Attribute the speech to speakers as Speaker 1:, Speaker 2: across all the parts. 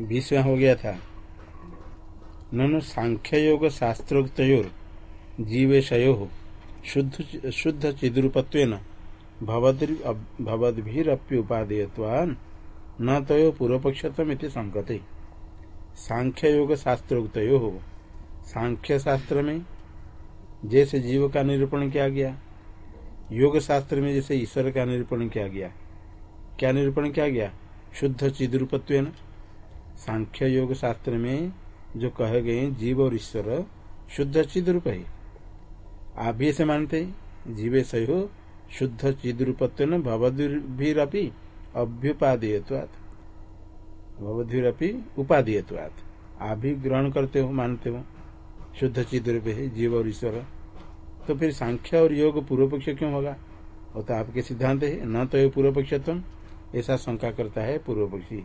Speaker 1: बीसवा हो गया था। ननु सांख्य योग शास्त्रोक्तोर जीवेशयो शुद्ध शुद्ध चिद्रूपत्व भवद्भिरप्युपादेयत्वान् न तय पूर्वपक्षतम संकते सांख्य योग शास्त्रोक्त हो सांख्य शास्त्र में जैसे जीव का निरूपण किया गया, योग शास्त्र में जैसे ईश्वर का निरूपण किया गया। क्या निरूपण किया गया? शुद्ध चिद्रूपत्व सांख्य योग शास्त्र में जो कहे गए जीव और ईश्वर शुद्ध चिद्रूप है। आप भी ऐसे मानते जीवे सही हो शुद्ध चिद्रूपत्व भवद्भिरपी अभ्युपादेयत्वात्। भवद्भिरपी उपादेयत्वात्। आप भी ग्रहण करते हो, मानते हो, शुद्ध चिद्रूप है, जीव और ईश्वर। तो फिर सांख्य और योग पूर्व पक्ष क्यों होगा? वो तो आपके सिद्धांत है, न तो ये पूर्व पक्षत्म ऐसा शंका करता है पूर्व पक्षी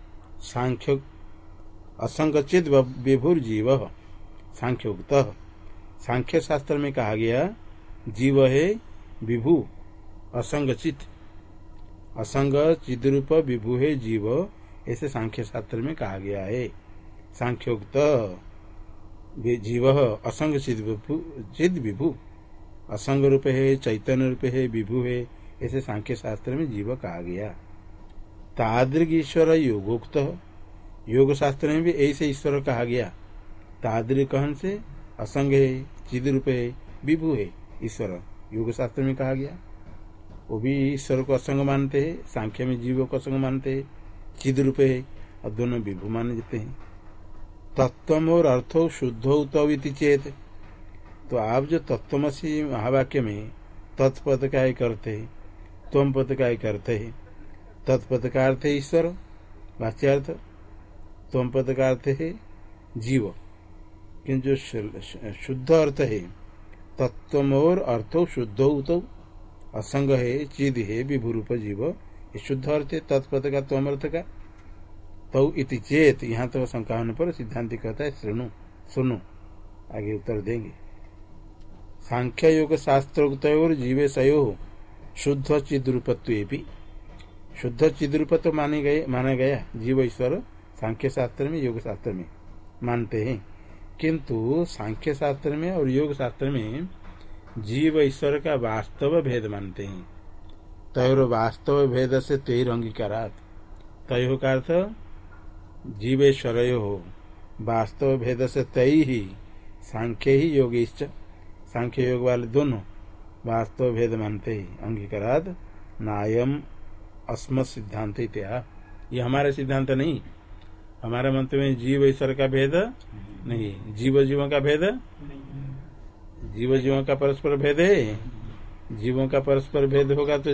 Speaker 1: सांख्य असंगचित विभुर जीव। सांख्योक्त। सांख्य शास्त्र में कहा गया, जीव है विभु, असंगचित। असंग चिद्रूप विभु है जीव, ऐसे सांख्य शास्त्र में कहा गया है। सांख्योक्त जीव असंग चिद विभु। असंग रूप है, चैतन्य रूप है, विभु है, ऐसे सांख्य शास्त्र में जीव कहा गया। तादृग ईश्वर योगोक्त योग शास्त्र में भी ऐसे ईश्वर कहा गया, तादृग कहन से असंग है, चिद रूप है विभु है, ईश्वर। योग शास्त्र में कहा गया, वो भी ईश्वर को असंग मानते हैं, सांख्य में जीव को असंग मानते हैं, चिद रूप है, और दोनों विभु माने जाते हैं। तत्व और अर्थो शुद्ध तविति चेत। तो आप जो तत्वमसी महावाक्य में तत्पद का ही करते हैं तम पद का ही करते हैं तत्पद का अर्थ है ईश्वर, वाच्यार्थ तम पद का अर्थ है जीव। किंतु जो शुद्ध अर्थ है तत्व और अर्थो शुद्ध उतो, असंग है, चिद है, विभूरूप जीव। ये शुद्ध अर्थ है तत्पद का तम अर्थ का। तो इति चेत, यहाँ तो शंका होने पर सिद्धांत कहता है श्रेणु सुनो, आगे उत्तर देंगे। सांख्य योग शास्त्रोक्त और जीवे सयो शुद्ध चिद्रूपत्व शुद्ध चिद्रूपत्व माने गए, माना गया। जीव ईश्वर सांख्य शास्त्र में योग शास्त्र में मानते हैं। किंतु सांख्य शास्त्र में और योग शास्त्र में जीव ईश्वर का वास्तव भेद मानते हैं। तय वास्तव भेद से तेर अंगीकारात। तय का अर्थ जीवेश्वर हो वास्तव भेद से तय ही सांख्य ही योगेश सांख्य योग वाले दोनों वास्तव भेद मानते ही। अंगीकारात नायम अस्म सिद्धांत इत्या। ये हमारा सिद्धांत नहीं। हमारे मंत्र में जीव ईश्वर का भेद नहीं। जीव जीवों का भेद? जीव जीवों का परस्पर भेद है। जीवों का परस्पर भेद होगा तो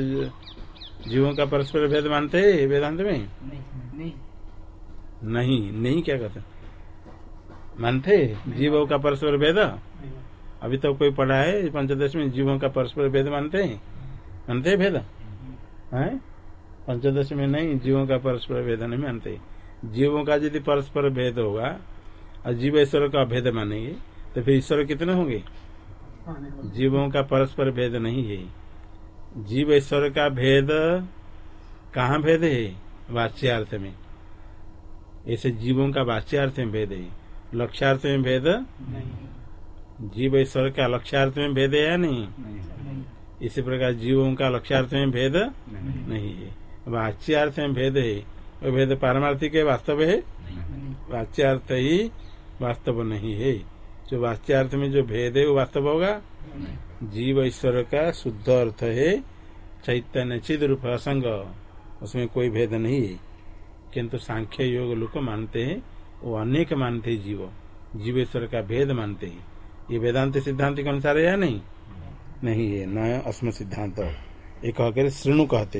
Speaker 1: जीवों का परस्पर भेद मानते है वेदांत में? नहीं। नहीं नहीं क्या कहते? मानते जीवों का परस्पर भेद? अभी तो कोई पढ़ा है, पंचदश में जीवों का परस्पर भेद मानते हैं? मानते हैं भेद? है? पंचदश में नहीं जीवों का परस्पर भेद नहीं मानते जीवों का यदि परस्पर भेद होगा और जीव ईश्वर का भेद मानेंगे तो फिर ईश्वर कितने होंगे? जीवों का परस्पर भेद नहीं है। जीव ईश्वर का भेद कहाँ भेद है? वाच्यार्थ में। ऐसे जीवों का वाच्यार्थ में भेद है। लक्ष्यार्थ में भेद? जीव ईश्वर का लक्ष्यार्थ में भेद है या नहीं? इसी प्रकार जीवों का लक्ष्यार्थ में भेद नहीं है। वाच्यार्थ में भेद। है वो भेद पारमार्थिक है वास्तव है? वाच्यार्थ ही वास्तव नहीं है। जो वाच्यार्थ में जो भेद है वो वास्तव होगा? जीव ईश्वर का शुद्ध अर्थ है चैतन्य चिद रूप असंग। उसमें कोई भेद नहीं है। किंतु सांख्य योग लोग मानते हैं वो अनेक मानते हैं जीव। जीवेश्वर का भेद मानते हैं। ये वेदांत सिद्धांत के अनुसार है या नहीं? नहीं। है न अस्म सिद्धांत। एक कहकर श्रृणु कहते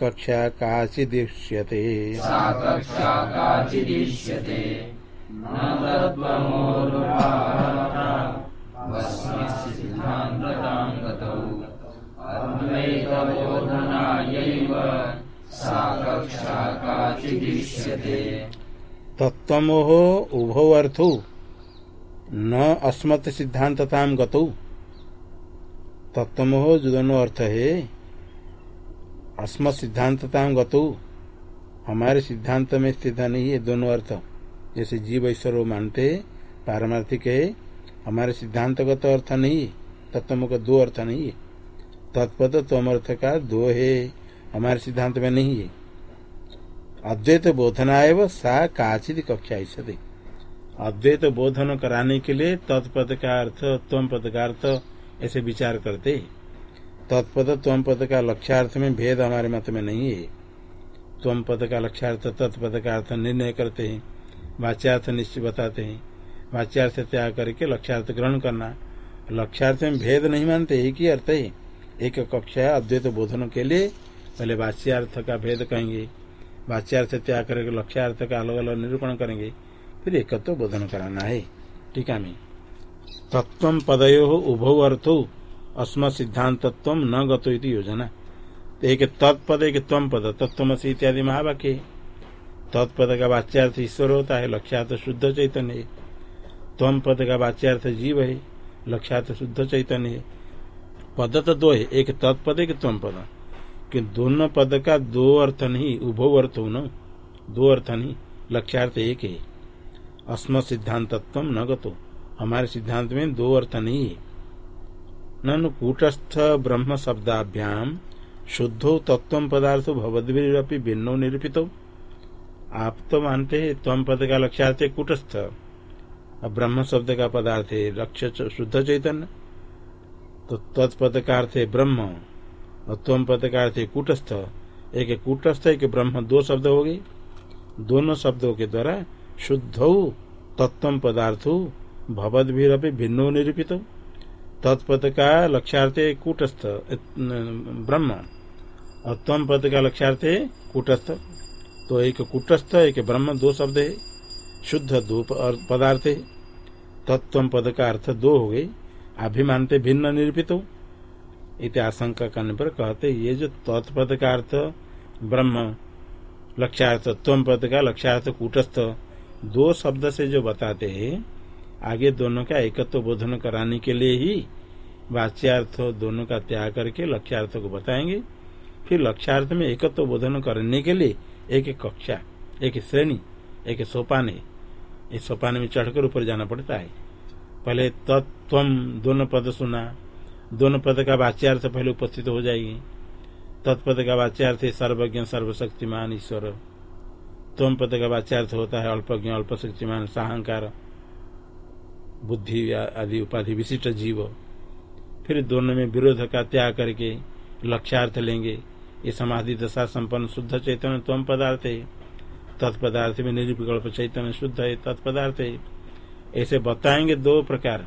Speaker 1: कक्षा काचिदिष्यते
Speaker 2: सा कक्षा काचिदिष्यते न तद्वमोरुभावसिद्धान्तताङ्गतौ सा कक्षा काचिदिष्यते
Speaker 1: तत्वमोह उभौ अर्थौ न अस्मत् सिद्धांतताम गतौ। तत्वमोह जो दोनों अर्थ है, अस्मत् सिद्धांतताम गतौ। हमारे सिद्धांत में स्थित नहीं है, दोनों अर्थ। जैसे जीव ईश्वर मानते पारमार्थिक है, हमारे सिद्धांतगत अर्थ नहीं तत्व का दो अर्थ नहीं है। तत्पद तम अर्थ का दो है, हमारे सिद्धांत में नहीं है। अद्वैत बोधना एवं सा काचित कक्षा ऐसे अद्वैत बोधन कराने के लिए तत्पद का अर्थ तम पद का अर्थ ऐसे विचार करते तत्पद तम पद का लक्ष्यार्थ में भेद हमारे मत में नहीं है। तम पद का लक्ष्यार्थ तत्पद का अर्थ निर्णय करते हैं, वाच्यार्थ निश्चय बताते हैं। वाच्यार्थ त्याग करके लक्ष्यार्थ ग्रहण करना। लक्ष्यार्थ में भेद नहीं मानते, एक ही अर्थ है। एक कक्षा अद्वैत बोधन के लिए, पहले वाच्यार्थ का भेद कहेंगे। वाच्यार्थ त्याग करके लक्ष्यार्थ का अलग अलग निरूपण करेंगे। फिर एकत्व तो बोधन कराना है। टीका में तत्व पदयो उभौ अर्थो अस्म सिद्धांत न गतो इति योजना। तो एक तत्पद, एक तम पद तत्वसी इत्यादि महावाक्य तत्पद का वाच्यार्थ ईश्वर होता है, लक्ष्यार्थ शुद्ध चैतन्य है। तम पद का वाच्यार्थ जीव है, लक्ष्यार्थ शुद्ध चैतन्य है। पद तो दो है, एक तत्पद, एक तम पद। कि दोनों पद का दो अर्थ नहीं उभो अर्थ हो न। दो अर्थ नहीं, लक्ष्यार्थ एक है। अस्म सिद्धांत न गो हमारे सिद्धांत में दो अर्थ नहीं है। ननु कूटस्थ ब्रह्म शब्दाभ्याम शुद्धो तत्व पदार्थ भवद्वीरपि भिन्नो निरूपित। आप तो मानते हैं तम पद का लक्ष्यार्थ कूटस्थ। ब्रह्म शब्द का पदार्थ है लक्ष्य शुद्ध चैतन्य। तो तत्पद का अर्थ है ब्रह्म और तम पद का अर्थ है कूटस्थ। एक कूटस्थ, एक ब्रह्म, दो शब्द हो गए। दोनों शब्दों के द्वारा शुद्ध तत्व पदार्थ भवद भी भिन्नो निरूपित। तत्पद का लक्ष्यार्थ कूटस्थ ब्रह्म और तम पद का लक्ष्यार्थ कूटस्थ। तो एक कूटस्थ, एक ब्रह्म, दो शब्द। है शुद्ध दो पदार्थ। है तत्व पद का अर्थ दो हो गए अभिमानते भिन्न निरूपित। हो इत आशंका करने पर कहते ये जो तत्पद का अर्थ ब्रह्म, लक्ष्यार्थ तम पद का लक्ष्यार्थ कूटस्थ दो शब्द से जो बताते हैं, आगे दोनों का एकत्व बोधन कराने के लिए ही वाच्यार्थ दोनों का त्याग करके लक्ष्यार्थ को बताएँगे। फिर लक्ष्यार्थ में एकत्व बोधन करने के लिए एक एक कक्षा, एक श्रेणी, एक सोपान है इस सोपान में चढ़कर ऊपर जाना पड़ता है। पहले तत्व दोनों पद सुना, दोनों पद का वाच्यार्थ पहले उपस्थित हो जाएगी तत्पद का वाच्यार्थ सर्वज्ञ, सर्वशक्तिमान ईश्वर। तम पद का वाच्यार्थ होता है अल्पज्ञ अल्प शक्तिमान, साहंकार, बुद्धि आदि उपाधि विशिष्ट जीव। फिर दोनों में विरोध का त्याग करके लक्ष्यार्थ लेंगे। ये समाधि दशा संपन्न शुद्ध चैतन्य तम पदार्थ है। तत्पदार्थ में निर्विकल्प चैतन्य शुद्ध है, तत्पदार्थ है। ऐसे बताएँगे दो प्रकार।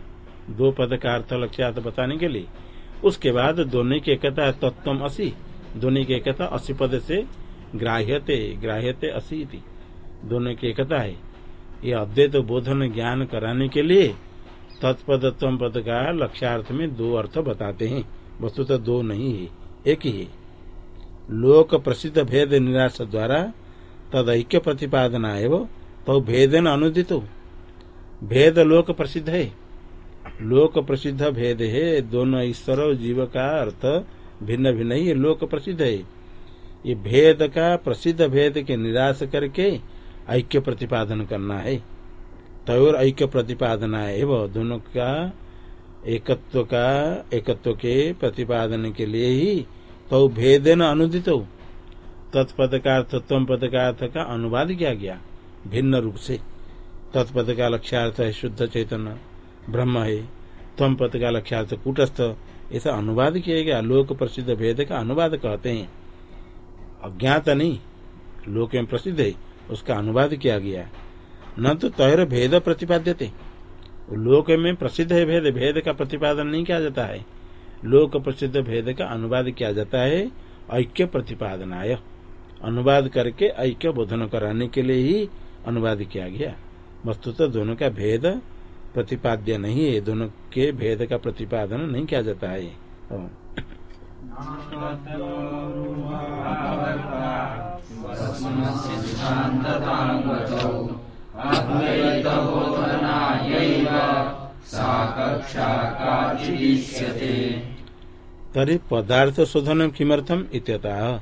Speaker 1: दो पद का अर्थ लक्ष्यार्थ बताने के लिए। उसके बाद दोनों की एकता तत्व असी, दोनों की एकता असी पद से ग्राह्यते ग्राह्यते असी दोनों की एकता है। ये अद्वैत बोधन ज्ञान कराने के लिए तत्पद पद का लक्ष्यार्थ में दो अर्थ बताते हैं। वस्तु तो दो नहीं है, एक ही है। लोक प्रसिद्ध भेद निराश द्वारा तद ऐक्य प्रतिपादना एवं तो भेदन अनुदित। भेद लोक प्रसिद्ध है। लोक प्रसिद्ध भेद है, दोनों ईश्वर जीव का अर्थ भिन्न भिन्न ही। लोक प्रसिद्ध है। ये भेद का प्रसिद्ध भेद के निराश करके ऐक्य प्रतिपादन करना है। तयोर ऐक्य प्रतिपादना है वो दोनों का एकत्व का एकत्व के प्रतिपादन के लिए ही तो भेद न अनुदित। तत्पद का अर्थ पद का अर्थ का अनुवाद किया गया भिन्न रूप से। तत्पद का लक्ष्यार्थ है शुद्ध चैतन्य ब्रह्म है। तम पद का लक्ष्यार्थ कूटस्थ, ऐसा अनुवाद किया गया। लोक प्रसिद्ध भेद का अनुवाद कहते हैं। अज्ञात नहीं, लोक में प्रसिद्ध है, उसका अनुवाद किया गया न तो तैर भेद प्रतिपाद्य थे लोक में प्रसिद्ध है भेद भेद का प्रतिपादन नहीं किया जाता है। लोक प्रसिद्ध भेद का अनुवाद किया जाता है, ऐक्य प्रतिपादनाय। अनुवाद करके ऐक्य बोधन कराने के लिए ही अनुवाद किया गया। वस्तुतः दोनों का भेद प्रतिपाद्य नहीं है, दोनों के भेद का प्रतिपादन नहीं किया जाता है। तरी पदार्थ शोधन किमर्थम इत्यतः?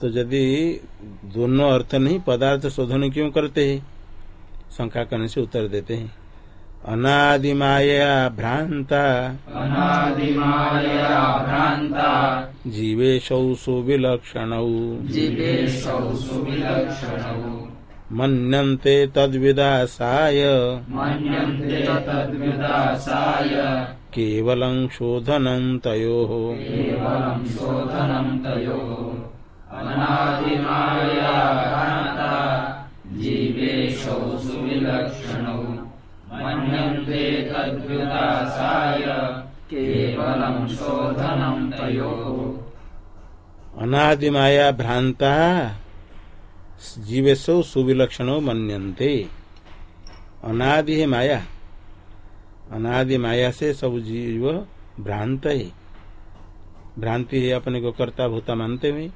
Speaker 1: तो यदि दोनों अर्थ नहीं पदार्थ शोधन क्यों करते हैं? शंका करने से उत्तर देते हैं। अनादिमाया भ्रांता
Speaker 2: अनादिमाया भ्रांता
Speaker 1: जीवेशौ सुविलक्षणौ।
Speaker 2: जीवेशौ सुविलक्षणौ।
Speaker 1: मन्यन्ते तद्विदासाय।
Speaker 2: मन्यन्ते तद्विदासाय।
Speaker 1: केवलं शोधनं तयोः।
Speaker 2: केवलं शोधनं तयोः। अनादिमाया भ्रान्ता। जीवेशौ सुविलक्षणौ। तद्विदासाय। केवलं शोधनं तयोः।
Speaker 1: अनादिमाया भ्रांता जीवेशौ सुविलक्षणो मन्यन्ते। अनादि है माया। अनादि माया से सब जीव भ्रांत है। भ्रांति है अपने को कर्ता भूता मानते हुए।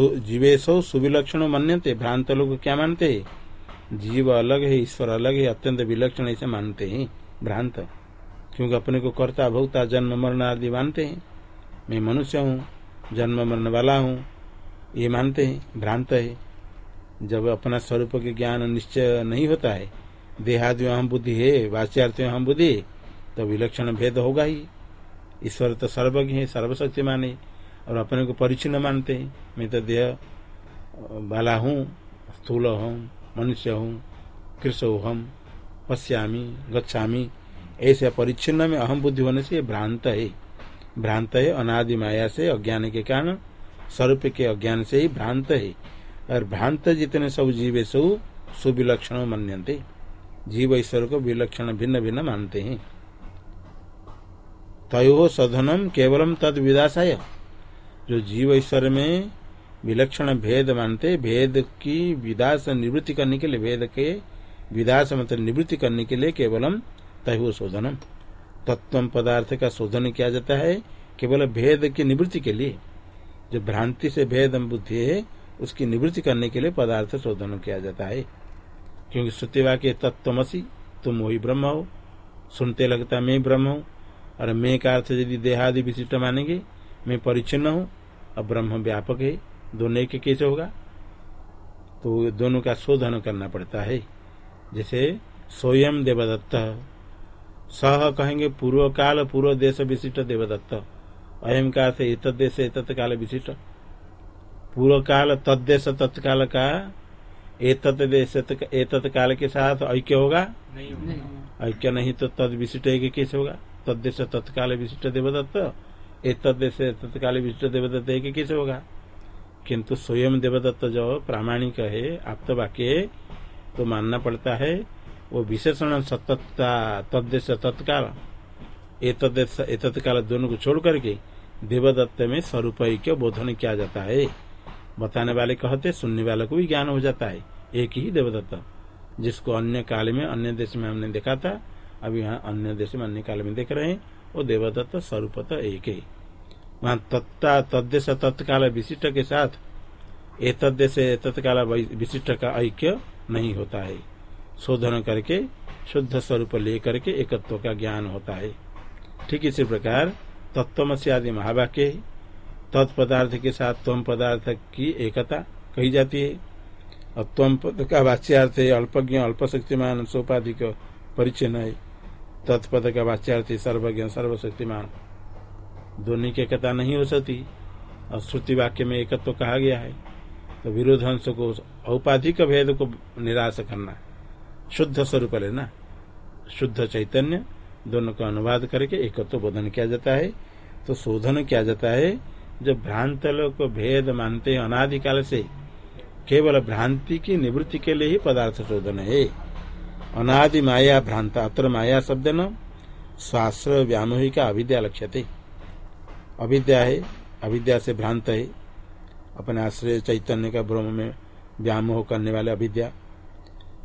Speaker 1: जीवेशो सुविलक्षण मान्यते भ्रांत लोग क्या मानते हैं? जीव अलग है, ईश्वर अलग है, अत्यंत विलक्षण ऐसे मानते हैं, भ्रांत। क्योंकि अपने को कर्ता, भोक्ता, जन्म, मरण आदि मानते हैं। मैं मनुष्य हूँ, जन्म, मरण वाला हूँ, ये मानते हैं, भ्रांत है। जब अपना स्वरूप के ज्ञान निश्चय नहीं होता है देहादि हम बुद्धि है वाच्यार्थ अहम बुद्धि तो विलक्षण भेद होगा ही। ईश्वर तो सर्वज्ञ है, सर्वशक्तिमान है, और अपने को परिचिन मानते हैं। मैं तो देह वाला हूँ, स्थूल हूँ मनुष्य हूँ कृष्ण हम, पश्यामी, गच्छामी। ऐसे परिच्छिन्न में अहम बुद्धि होने से भ्रांत है। भ्रांत है अनादि माया से, अज्ञान के कारण, स्वरूप के अज्ञान से ही भ्रांत है। और भ्रांत जितने सब जीव सब सुविलक्षण मनते जीव ईश्वर को विलक्षण, भिन्न भिन्न मानते हैं। तयो सधनम केवलम तद विदासाय जो जीव ईश्वर में विलक्षण भेद मानते, भेद की विदास निवृत्ति करने के लिए, भेद के विदास मतलब निवृत्ति करने के लिए केवलम तय शोधनम। तत्व पदार्थ का शोधन किया जाता है, केवल भेद की निवृत्ति के लिए। जो भ्रांति से भेद बुद्धि है, उसकी निवृत्ति करने के लिए पदार्थ शोधन किया जाता है। क्योंकि श्रुतिवा के तत्वमसी तुम वही ब्रह्म हो। सुनते लगता मैं ब्रह्म हूँ, और मैं का अर्थ यदि देहादि विशिष्ट मानेंगे, मैं परिचिन्न हूँ, और ब्रह्म व्यापक है। दोनों एक कैसे होगा? तो दोनों का शोधन करना पड़ता है। जैसे स्वयं देवदत्त। सह कहेंगे पूर्व काल पूर्व देश विशिष्ट देवदत्त। अयम का इत देश इत काल विशिष्ट। पूर्व काल तद्देश तत्काल का एतत् काल के साथ ऐक्य होगा? ऐक्य नहीं तो तद विशिष्ट एक कैसे होगा? तद्देश तत्काल विशिष्ट देवदत्त। एतदेश तत्काल विशिष्ट देवदत्त एक कैसे होगा? किंतु स्वयं देवदत्त जो प्रामाणिक है आप तो वाक्य तो मानना पड़ता है, वो विशेषण सतत्ता, तद्देश तत्काल एतत् काल दोनों को छोड़ करके देवदत्त में स्वरूप बोधन किया जाता है। बताने वाले कहते, सुनने वाले को भी ज्ञान हो जाता है। एक ही देवदत्त, जिसको अन्य काल में, अन्य देश में हमने देखा था अभी यहाँ अन्य देश में, अन्य काल में देख रहे हैं, वो देवदत्त स्वरूपत एक है। वहाँ तत्ता तद्देश तत्काल विशिष्ट के साथ एतद्य से तत्काल विशिष्ट का ऐक्य नहीं होता है। शोधन करके, शुद्ध स्वरूप लेकर के एकत्व का ज्ञान होता है। ठीक इसी प्रकार तत्वमसी आदि महावाक्य तत्पदार्थ के साथ तम पदार्थ की एकता कही जाती है। और तम पद का वाच्यार्थ है, अल्पज्ञ अल्प शक्तिमान सोपाधिक परिचय है। तत्पद का वाच्यार्थ सर्वज्ञ, सर्वशक्तिमान। दोनों की एकता नहीं हो सकती। और श्रुति वाक्य में एकत्व तो कहा गया है। तो विरोधांश को, औपाधिक भेद को निराश करना शुद्ध स्वरूप लेना शुद्ध चैतन्य, दोनों का अनुवाद करके एकत्व तो बोधन किया जाता है। तो शोधन किया जाता है जो भ्रांत लोग भेद मानते हैं अनादिकाल से, केवल भ्रांति की निवृत्ति के लिए ही पदार्थ शोधन है। अनादि माया भ्रांत, अत्र माया शब्द न स्वाश्रय व्यामोहिका अविद्या लक्ष्यते अविद्या है, अविद्या से भ्रांत है। अपने आश्रय चैतन्य का ब्रह्म में व्यामोह करने वाले अविद्या।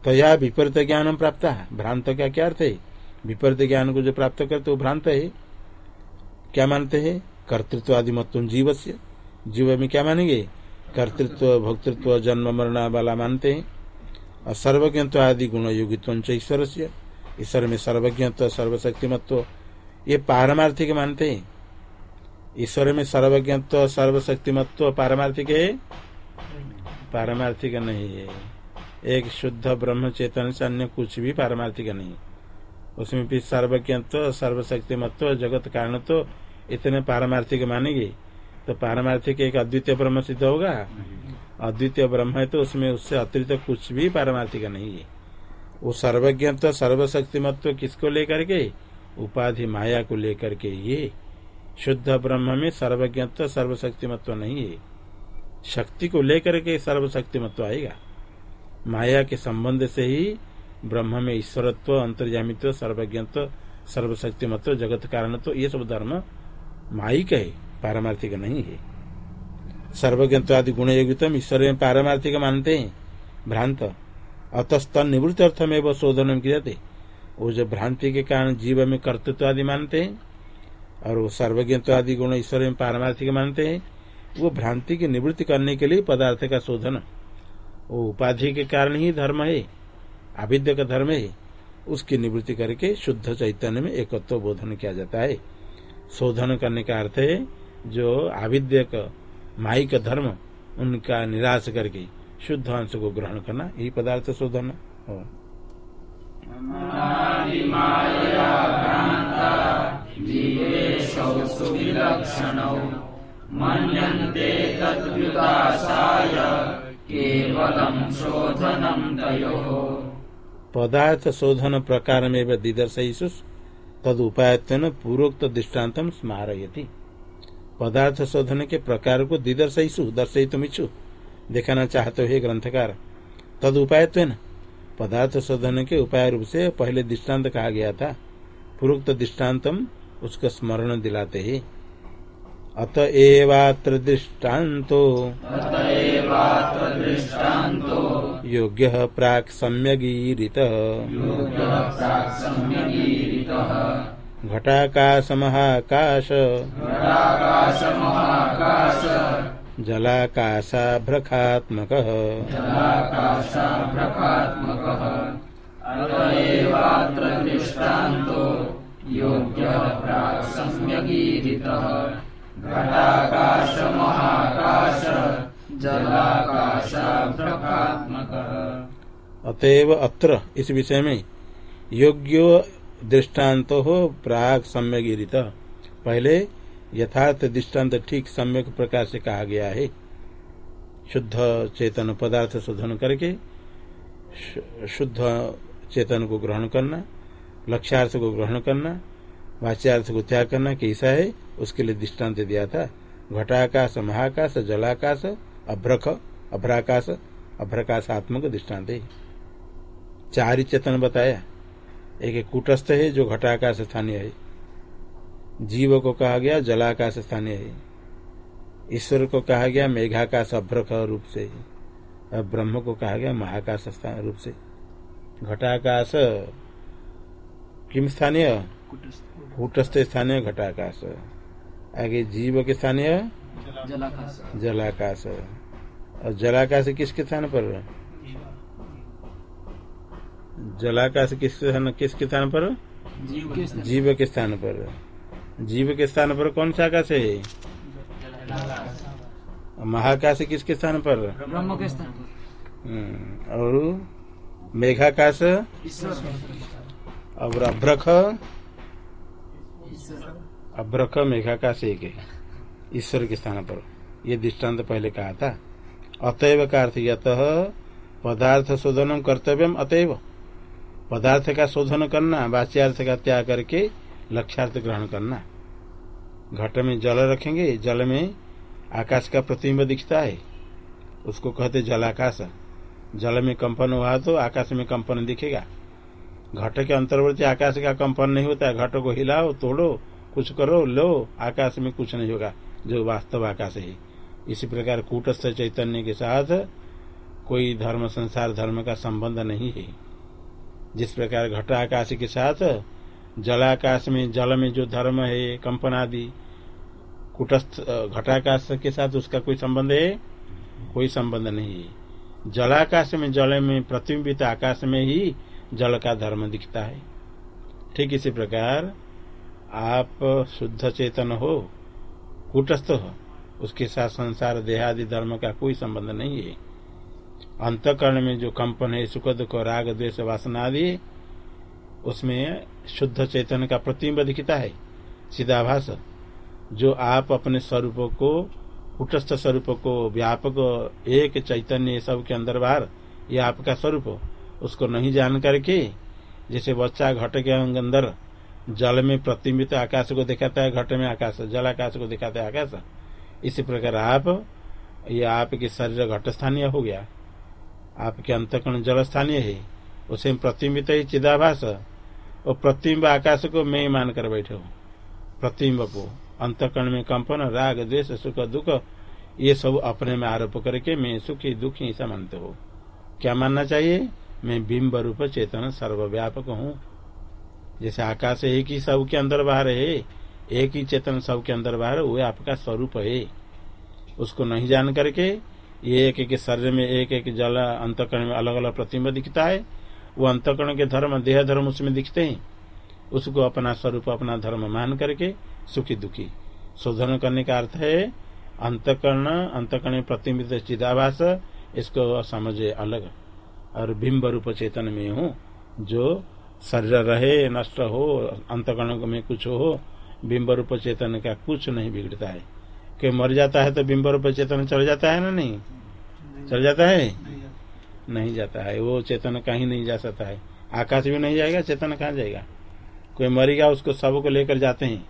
Speaker 1: तो यह विपरीत ज्ञान प्राप्त भ्रांत का क्या अर्थ है? विपरीत ज्ञान को जो प्राप्त करते, वो भ्रांत है। क्या मानते हैं? कर्तृत्व आदि मत जीव से जीव में क्या मानेंगे? कर्तृत्व, भोक्तृत्व, जन्म, मरण वाला मानते हैं। और सर्वज्ञत्व आदि गुण योगित्व ईश्वर से ईश्वर में सर्वज्ञत्व, सर्वशक्तिमत्व, ये पारमार्थिक मानते हैं। ईश्वर में सर्वज्ञत्व, सर्वशक्तिमत्व पारमार्थिक है? पारमार्थिक नहीं है। एक शुद्ध ब्रह्म चेतन से अन्य कुछ भी पारमार्थिक नहीं। उसमें भी सर्वज्ञत्व, सर्वशक्तिमत्व, जगत कारण तो इतने पारमार्थिक मानेंगे। तो पारमार्थिक एक अद्वितीय ब्रह्म सिद्ध होगा? अद्वितीय ब्रह्म है तो उसमें उससे अतिरिक्त कुछ भी पारमार्थिक नहीं है। वो सर्वज्ञत्व, सर्वशक्तिमत्व किसको लेकर के? उपाधि माया को लेकर के ये शुद्ध ब्रह्म में सर्वज्ञत्व, सर्वशक्तिमत्व नहीं है। शक्ति को लेकर के सर्वशक्तिमत्व आएगा। माया के संबंध से ही ब्रह्म में ईश्वरत्व अंतर्जामित्व सर्वज्ञत्व, सर्वशक्तिमत्व, जगत कारण तो ये सब धर्म माइक है, पारमार्थिक नहीं है। सर्वज्ञत्व आदि गुण योगितम ईश्वर में पारमार्थिक मानते हैं। भ्रांत। अतस्त निवृत्त अर्थ में वो शोधन जाते वो जो भ्रांति के कारण जीव में कर्तृत्व आदि मानते हैं और वो सर्वज्ञत्व आदि गुण ईश्वर में पारमार्थिक मानते हैं, वो भ्रांति की निवृत्ति करने के लिए पदार्थ का शोधन। वो उपाधि के कारण ही धर्म है आविद्य का धर्म है, उसकी निवृत्ति करके शुद्ध चैतन्य में एकत्व बोधन किया जाता है। शोधन करने का अर्थ है, जो आविद्य का, माई धर्म, उनका निराश करके शुद्ध अंश को ग्रहण करना, यही पदार्थ शोधन हो। पदार्थ शोधन प्रकार में दिदर्शयिषुष तद उपायत्न पूर्वोक्त दृष्टांत स्मारयति। पदार्थ शोधन के प्रकार को दिदर्शयिषु दर्शयितुम इच्छु दिखाना चाहते हुए ग्रंथकार तद उपायत्व पदार्थ शोधन के उपाय रूप से पहले दृष्टांत कहा गया था। पूर्वोक्त दृष्टान्तम उसका स्मरण दिलाते ही। अतएवात्र दृष्टान्तो। योग्य प्राक् सम्यगीरित। घटाकाशमहाकाश। जलाकाशाभ्रखात्मक।
Speaker 2: दृष्टान्तो। योग्य प्राक् सम्यगीरितः घटाकाश महाकाश जलाकाशाभ्रकात्मक।
Speaker 1: अतएव अत्र इस विषय में योग्यो दृष्टांत हो प्राग सम्यक पहले यथार्थ दृष्टांत ठीक सम्यक प्रकार से कहा गया है। शुद्ध चेतन पदार्थ शोधन करके शुद्ध चेतन को ग्रहण करना लक्ष्यार्थ को ग्रहण करना, वाच्यार्थ को त्याग करना कैसा है, उसके लिए दृष्टांत दिया था। घटाकाश, महाकाश, जलाकाश अभ्रक अभ्राकाश, अभ्रकाशात्मक दृष्टांत है। चार चेतन बताया, एक कूटस्थ है जो घटाकाश स्थानीय है। जीव को कहा गया जलाकाश स्थानीय है। ईश्वर को कहा गया मेघाकाश अभ्रक रूप से और ब्रह्म को कहा गया महाकाश स्थान रूप से घटाकाश किम स्थानीय? कूटस्थ स्थानीय घटाकाश। आगे जीव के स्थानीय? जलाकाश। और जलाकाश किसके स्थान पर? जलाकाश किस स्थान किसके स्थान पर?
Speaker 3: जीव के स्थान।
Speaker 1: पर। जीव के स्थान पर कौन सा आकाश है? महाकाश किसके स्थान पर?
Speaker 3: ब्रह्म के स्थान पर।
Speaker 1: हम्म, और मेघाकाश? और अभ्रख
Speaker 3: ईश्वर
Speaker 1: अभ्रख मेघाकाश एक है ईश्वर के स्थान पर। ये दृष्टांत पहले कहा था। अतएव का अर्थ यत पदार्थ शोधन कर्तव्य अतएव। पदार्थ का शोधन करना, वाच्यार्थ का त्याग करके लक्ष्यार्थ ग्रहण करना। घट में जल रखेंगे, जल में आकाश का प्रतिबिंब दिखता है। उसको कहते जलाकाश। जल में कंपन हुआ तो आकाश में कंपन दिखेगा। घट के अंतर्वर्ती आकाश का कंपन नहीं होता है। घट को हिलाओ, तोड़ो, कुछ करो, लो। आकाश में कुछ नहीं होगा, जो वास्तव आकाश है। इसी प्रकार कूटस्थ चैतन्य के साथ कोई धर्म, संसार, धर्म का संबंध नहीं है। जिस प्रकार घट आकाश के साथ जलाकाश में, जल में जो धर्म है, कंपन आदि, कुटस्थ घटाकाश के साथ उसका कोई संबंध है? कोई संबंध नहीं है। जलाकाश में, जल में, प्रतिबिंबित आकाश में ही जल का धर्म दिखता है। ठीक इसी प्रकार आप शुद्ध चेतन हो, कूटस्थ हो, उसके साथ संसार, देहादि धर्म का कोई संबंध नहीं है। अंतकरण में जो कंपन है, सुख, दुख, राग, द्वेष, वासना आदि, उसमें शुद्ध चेतन का प्रतिबिंब दिखता है। सीधाभास, जो आप अपने स्वरूप को, कुटस्थ स्वरूप को, व्यापक, एक चैतन्य सब के अंदर बाहर, ये आपका स्वरूप उसको नहीं जान करके, जैसे बच्चा घट के अंदर, जल में प्रतिबिंबित आकाश को दिखाता है, घट में आकाश जल आकाश को दिखाता है आकाश। इसी प्रकार आप, ये आपके शरीर घट स्थानीय हो गया। आपके अंतकरण जल स्थानीय है। उसे प्रतिबिंबित ही चिदाभास। और प्रतिबिंब आकाश को मैं मान कर बैठे हूँ। प्रतिबिंब को, अंतकरण में कंपन, राग, द्वेष, सुख, दुख, ये सब अपने में आरोप करके मैं सुखी, दुखी, ऐसा मानते हो। क्या मानना चाहिए? मैं बिंब रूप चेतन सर्वव्यापक हूँ। जैसे आकाश एक ही सब के अंदर बाहर है, एक ही चेतन सब के अंदर बाहर वो आपका स्वरूप है। उसको नहीं जान करके ये एक एक शरीर में, एक एक जल अंतकरण में अलग अलग प्रतिम्ब दिखता है, वो अंतकरण के धर्म, देह धर्म उसमें दिखते हैं। उसको अपना स्वरूप, अपना धर्म मान करके सुखी दुखी। शोधन करने का अर्थ है, अंतकरण अंतकरण में प्रतिबिंबित चिदाभास, इसको समझे अलग। और बिंब रूप चेतन में हूँ जो शरीर रहे नष्ट हो अंतकरण में कुछ हो बिंब रूप चेतन का कुछ नहीं बिगड़ता है। कि मर जाता है तो बिंब रूप चेतन चल जाता है ना नहीं? नहीं। चल जाता है? नहीं नहीं जाता है। वो चेतन कहीं नहीं जा सकता है। आकाश भी नहीं जाएगा चेतन कहाँ जाएगा? कोई मरेगा उसको सबको लेकर जाते हैं।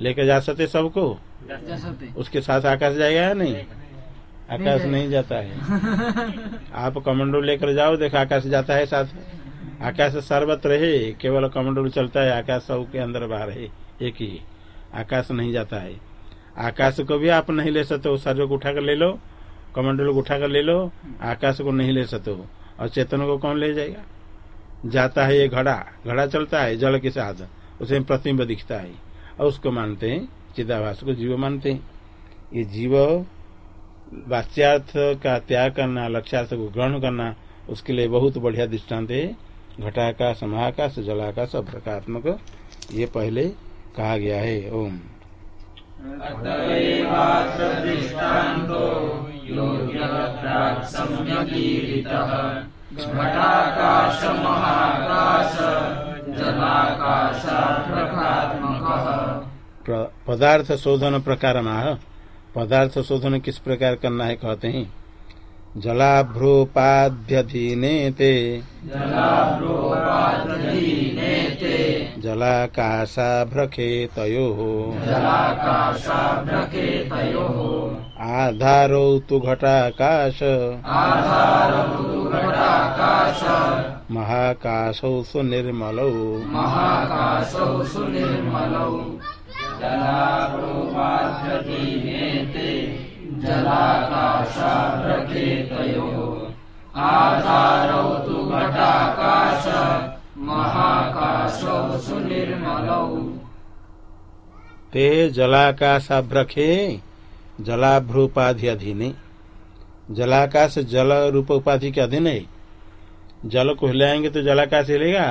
Speaker 1: लेकर जा सकते सबको? उसके साथ आकाश जाएगा या नहीं? आकाश नहीं जाता है। आप कमंडल लेकर जाओ देखो आकाश जाता है साथ आकाश सर्वत्र है केवल कमंडल चलता है आकाश सब के अंदर बाहर है एक ही। आकाश नहीं जाता है। आकाश को भी आप नहीं ले सकते हो शरीर को उठाकर ले लो कमंडल को उठाकर ले लो आकाश को नहीं ले सकते हो और चेतन को कौन ले जाएगा? जाता है ये घड़ा। घड़ा चलता है जल के साथ। उसे प्रतिबिंब दिखता है। और उसको मानते हैं चिदाभास को जीव मानते हैं। ये जीव वाच्यार्थ का त्याग करना लक्ष्यार्थ को ग्रहण करना उसके लिए बहुत बढ़िया दृष्टांत है। घटाकाश महाकाश जलाकाश प्रकात्मक ये पहले कहा गया है। ओम। पदार्थ शोधन प्रकार पदार्थ शोधन किस प्रकार करना है कहते हैं? जलाभ्रोपाध्यधीने ते जलाकाशाभ्रखे तयोः आधारौ तु घटाकाश। महाकाशौ सुनिर्मलौ।
Speaker 2: महाकाशौ सुनिर्मलौ जलाभ्रोपादधीने ते जलाकाशाभ्रकेतयोः आधारौ तु घटाकाश महाकाशौ सुनिर्मलौ।
Speaker 1: ते जलाकाशाभ्रखे जलाभ्रूपाधि अधीने जलाकाश जल रूप उपाधि के अधीन। है जल को हिलाएँगे तो जलाकाश हिलेगा।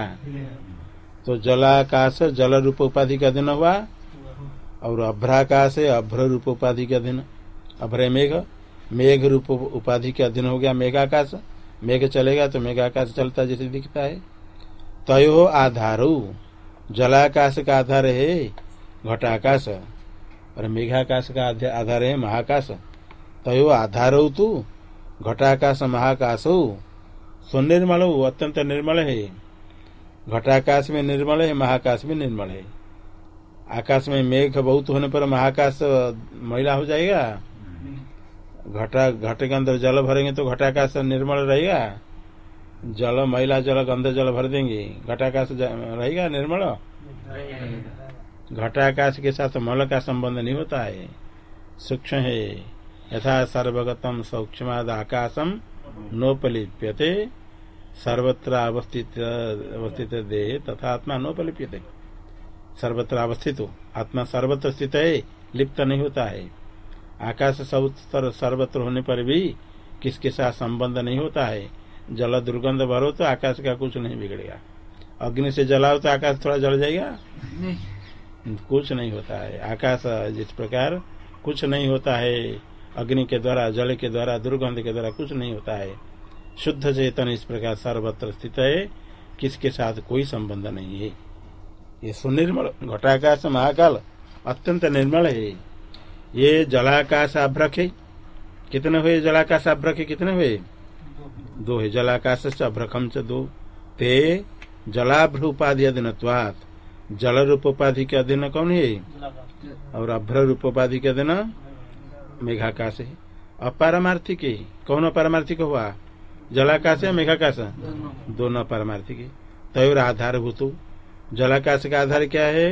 Speaker 1: तो जलाकाश जल रूप उपाधि का अधीन हुआ। और अभ्राकाश है अभ्र रूप उपाधि के अधीन। अभ्र मेघ मेघ रूप उपाधि के अधीन हो गया मेघाकाश। मेघ चलेगा तो मेघाकाश चलता जैसे दिखता है। तय तयो आधारो जलाकाश का आधार है घटाकाश। और मेघाकाश का आधार है महाकाश। तयो आधारो तू घटाकाश महाकाश। सुनिर्मल हो, अत्यंत निर्मल है। घटाकाश में निर्मल है महाकाश में निर्मल है। आकाश में मेघ बहुत होने पर महाकाश मैला हो जाएगा। घटा, घटे के अंदर जल भरेंगे तो घटाकाश निर्मल रहेगा। जल मैला जल गंदे जल भर देंगे। घटाकाश रहेगा निर्मल? घटाकाश के साथ मल का संबंध नहीं होता है। सूक्ष्म है। यथा सर्वगतम सूक्ष्म आकाशम नोपलिप्यते। सर्वत्र अवस्थित अवस्थित देह तथा आत्मा नोपलिप्यते। सर्वत्र अवस्थित हो। आत्मा सर्वत्र स्थित है लिप्त नहीं होता है। आकाश सब सर्वत्र होने पर भी किसके साथ संबंध नहीं होता है। जल दुर्गंध भरो तो आकाश का कुछ नहीं बिगड़ेगा। अग्नि से जलाओ तो आकाश थोड़ा जल जाएगा।
Speaker 3: नहीं।
Speaker 1: कुछ नहीं होता है। आकाश जिस प्रकार कुछ नहीं होता है अग्नि के द्वारा जल के द्वारा दुर्गंध के द्वारा कुछ नहीं होता है। शुद्ध चेतन इस प्रकार सर्वत्र स्थित है किसके साथ कोई संबंध नहीं है। ये सुनिर्मल, घटाकाश महाकाल, अत्यंत निर्मल है। ये जलाकाश अभ्रक है। कितने हुए जलाकाश अभ्रक है? कितने हुए? दो है। जलाकाश से अभ्रकम च दो। ते जलाभ्र उपाधि अधीनत्वात्। जल रूप उपाधि के अधीन कौन है? और अभ्र रूप उपाधि के अधीन मेघाकाश है। अपारमार्थिक है। कौन अपारमार्थिक हुआ? जलाकाश है मेघाकाश?
Speaker 3: दोनों
Speaker 1: दोनों पारमार्थिक है। आधारभूत जलाकाश का आधार क्या है?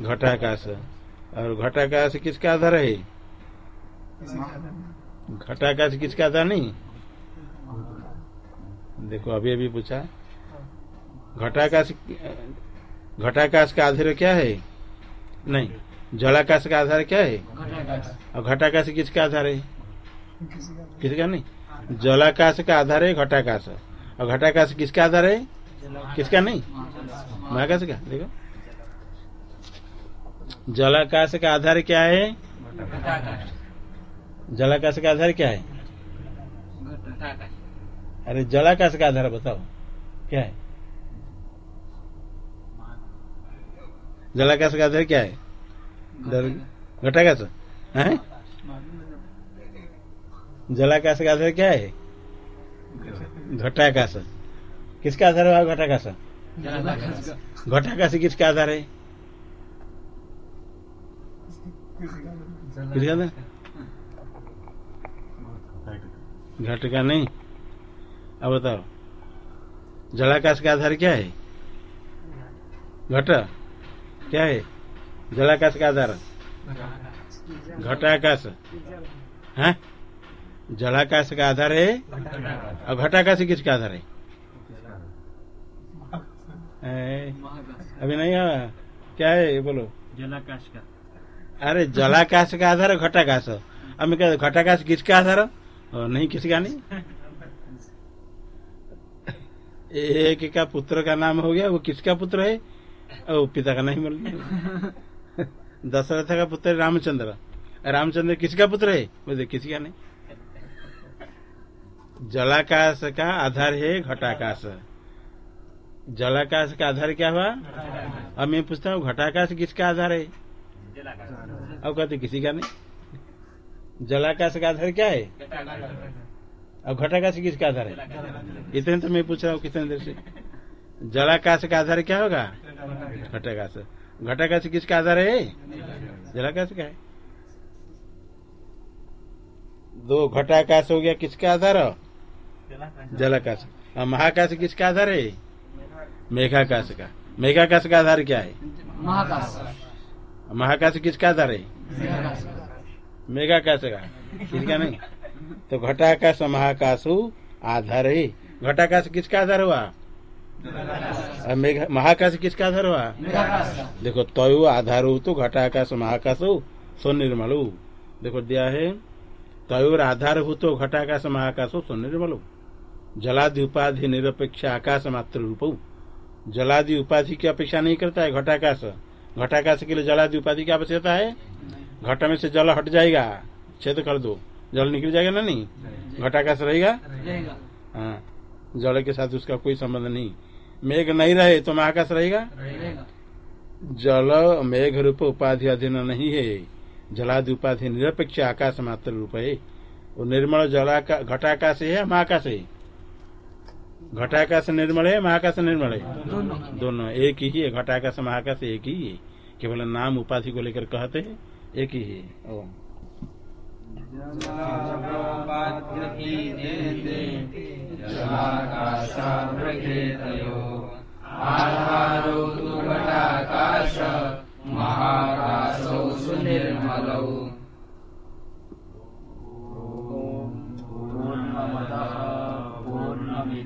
Speaker 1: घटाकाश। और घटाकाश किसका आधार है? घटाकाश किसका आधार नहीं? देखो, अभी अभी पूछा। घटाकाश घटाकाश का आधार क्या है? नहीं, जलाकाश का आधार क्या है? और घटाकाश किसका आधार है? किसका नहीं? जलाकाश का आधार है घटाकाश। और घटाकाश किसका आधार है? किसका नहीं? महाकाश का देखो। जलाकाश का आधार क्या है? जलाकाश का आधार क्या है? अरे जलाकाश का आधार बताओ। क्या है? जलाकाश का आधार क्या है? घटाकाश है? जलाकाश का आधार क्या है? घटाकाश किसका आधार हुआ घटाकाश घटाकाश किसका आधार है? किसका घट का नहीं। अब बताओ। जलाकाश का आधार क्या है? घट। क्या है? जलाकाश का आधार। घटाकाश। है? जलाकाश का आधार है। और घटाकाश किसका आधार है?
Speaker 3: महाकाश।
Speaker 1: अभी नहीं आया क्या है? ये बोलो।
Speaker 3: जलाकाश का।
Speaker 1: अरे जलाकाश का आधार है घटाकाश। अब मैं कहता घटाकाश किसका आधार है? और नहीं किसका नहीं? एक का पुत्र का नाम हो गया वो किसका पुत्र है? और पिता का नहीं बोल दशरथ का पुत्र है रामचंद्र। रामचंद्र किसका पुत्र है? बोले किसी का नहीं? जलाकाश का आधार है घटाकाश। जलाकाश का आधार क्या हुआ? अब मैं पूछता हूँ, घटाकाश किसका आधार है? अब कहते किसी का नहीं। जलाकाश का आधार क्या है? अब घटाकाश किसका आधार है? इतने तो मैं पूछ रहा हूँ, कितने देर से? जलाकाश का आधार क्या होगा? घटाकाश। घटाकाश किसका आधार है? जलाकाश का है। दो घटाकाश हो गया, किसका आधार? जलाकाश। और महाकाश किसका आधार है? मेघाकाश का मेघाकाश का आधार क्या है?
Speaker 3: महाकाश
Speaker 1: महाकाश किसका आधार है? मेघाकाश का किसका नहीं? तो घटाकाश महाकाश आधार है। घटाकाश किसका आधार हुआ? मेघ महाकाश किसका आधार हुआ? देखो तय आधार हो तो घटाकाश महाकाश हो स्वनिर्मल हो। देखो दिया है तयोर तो घटाकाश महाकाश हो। महाकाशो सुनिर्मल जलादि उपाधि निरपेक्ष आकाश मात्र रूप जलादि उपाधि की अपेक्षा नहीं करता है घटाकाश। घटाकाश के लिए जलादि उपाधि की आवश्यकता है? घट में से जल हट जाएगा छेद कर दो। जल निकल जाएगा ना नहीं? घटाकाश रहेगा?
Speaker 3: रहेगा।
Speaker 1: हाँ। जल के साथ उसका कोई संबंध नहीं। मेघ नहीं रहे तो महाकाश रहेगा?
Speaker 3: रहेगा।
Speaker 1: जल मेघ रूप उपाधि अधीन नहीं है। जलादि उपाधि निरपेक्ष आकाश मात्र रूप है। वो निर्मल जलाका घटाकाश है महाकाश है? घटाकाश निर्मल है महाकाश निर्मल है?
Speaker 3: दोनों।
Speaker 1: दोनों। एक ही है घटाकाश महाकाश एक ही है। केवल नाम उपाधि को लेकर कहते हैं एक ही है। ओ।
Speaker 2: जलाकाशाभृगेतयो आधारो तु घटाकाश महाकाशौ सुनिर्मलौ। पूर्णमदः